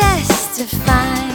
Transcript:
Just to find.